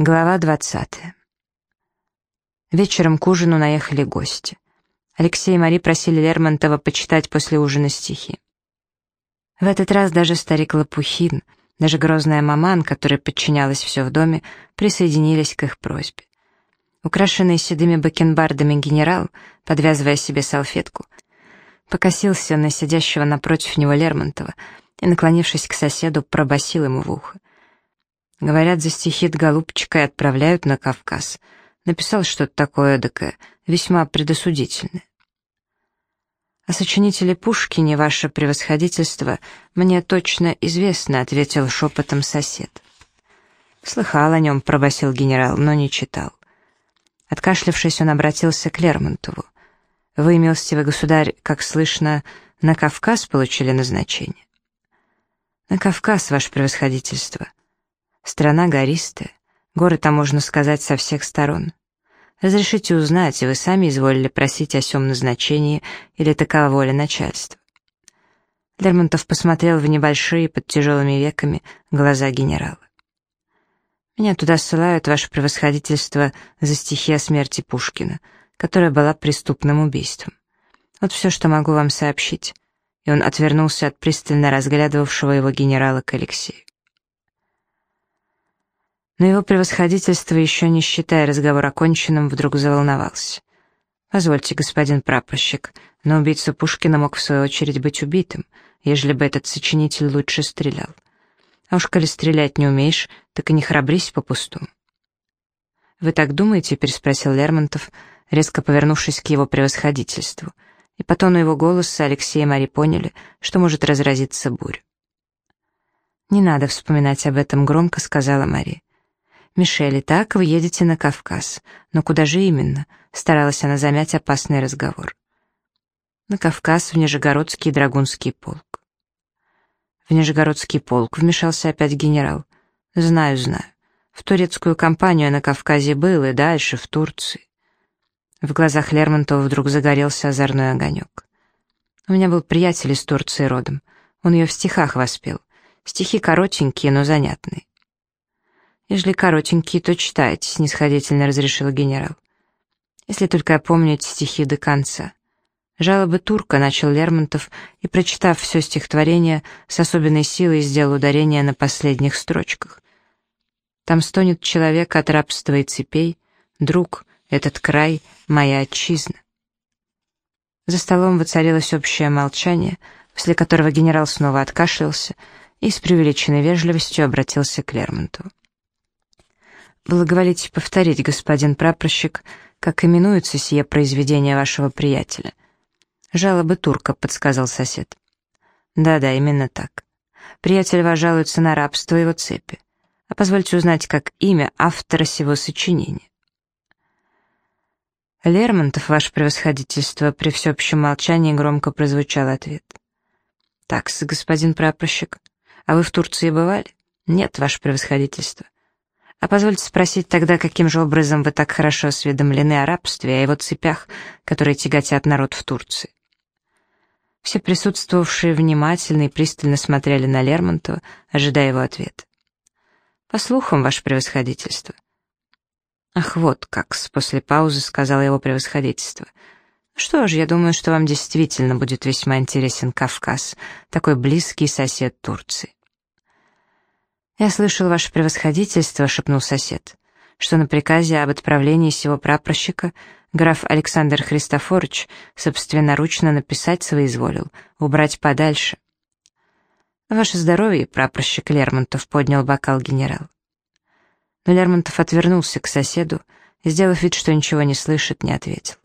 Глава 20. Вечером к ужину наехали гости. Алексей и Мари просили Лермонтова почитать после ужина стихи. В этот раз даже старик Лопухин, даже грозная маман, которая подчинялась все в доме, присоединились к их просьбе. Украшенный седыми бакенбардами генерал, подвязывая себе салфетку, покосился на сидящего напротив него Лермонтова и, наклонившись к соседу, пробасил ему в ухо. Говорят, за стихи голубчика и отправляют на Кавказ. Написал что-то такое эдакое, весьма предосудительное. «О сочинителе Пушкине, ваше превосходительство, мне точно известно», — ответил шепотом сосед. «Слыхал о нем», — пробасил генерал, но не читал. Откашлявшись, он обратился к Лермонтову. «Вы, милостивый государь, как слышно, на Кавказ получили назначение?» «На Кавказ, ваше превосходительство. Страна гористая, горы там, можно сказать, со всех сторон. Разрешите узнать, вы сами изволили просить о сём назначении, или такова воля начальства. Лермонтов посмотрел в небольшие, под тяжелыми веками, глаза генерала. «Меня туда ссылают, ваше превосходительство, за стихи о смерти Пушкина, которая была преступным убийством. Вот все, что могу вам сообщить». И он отвернулся от пристально разглядывавшего его генерала к Алексею. Но его превосходительство, еще не считая разговор оконченным, вдруг заволновался. «Позвольте, господин прапорщик, но убийца Пушкина мог в свою очередь быть убитым, ежели бы этот сочинитель лучше стрелял. А уж коли стрелять не умеешь, так и не храбрись попусту». «Вы так думаете?» — переспросил Лермонтов, резко повернувшись к его превосходительству. И по тону его голоса Алексей и Мари поняли, что может разразиться буря. «Не надо вспоминать об этом громко», — сказала Мария. «Мишель, так вы едете на Кавказ. Но куда же именно?» — старалась она замять опасный разговор. «На Кавказ, в Нижегородский драгунский полк». «В Нижегородский полк», — вмешался опять генерал. «Знаю, знаю. В турецкую компанию на Кавказе был и дальше, в Турции». В глазах Лермонтова вдруг загорелся озорной огонек. «У меня был приятель из Турции родом. Он ее в стихах воспел. Стихи коротенькие, но занятные. «Ежели коротенькие, то читайте», — снисходительно разрешил генерал. «Если только опомните стихи до конца». «Жалобы турка», — начал Лермонтов, и, прочитав все стихотворение, с особенной силой сделал ударение на последних строчках. «Там стонет человек от рабства и цепей, друг, этот край — моя отчизна». За столом воцарилось общее молчание, после которого генерал снова откашлялся и с преувеличенной вежливостью обратился к Лермонтову. «Благоволите повторить, господин прапорщик, как именуется сие произведение вашего приятеля?» «Жалобы турка», — подсказал сосед. «Да-да, именно так. Приятель ваш жалуется на рабство его цепи. А позвольте узнать, как имя автора сего сочинения». «Лермонтов, ваше превосходительство», при всеобщем молчании громко прозвучал ответ. «Такс, господин прапорщик. А вы в Турции бывали?» «Нет, ваше превосходительство. А позвольте спросить тогда, каким же образом вы так хорошо осведомлены о рабстве, о его цепях, которые тяготят народ в Турции? Все присутствовавшие внимательно и пристально смотрели на Лермонтова, ожидая его ответа. «По слухам, ваше превосходительство». «Ах, вот как!» — после паузы сказал его превосходительство. «Что ж, я думаю, что вам действительно будет весьма интересен Кавказ, такой близкий сосед Турции». «Я слышал ваше превосходительство», — шепнул сосед, «что на приказе об отправлении сего прапорщика граф Александр Христофорович собственноручно написать своизволил, убрать подальше». «Ваше здоровье», — прапорщик Лермонтов поднял бокал генерал. Но Лермонтов отвернулся к соседу сделав вид, что ничего не слышит, не ответил.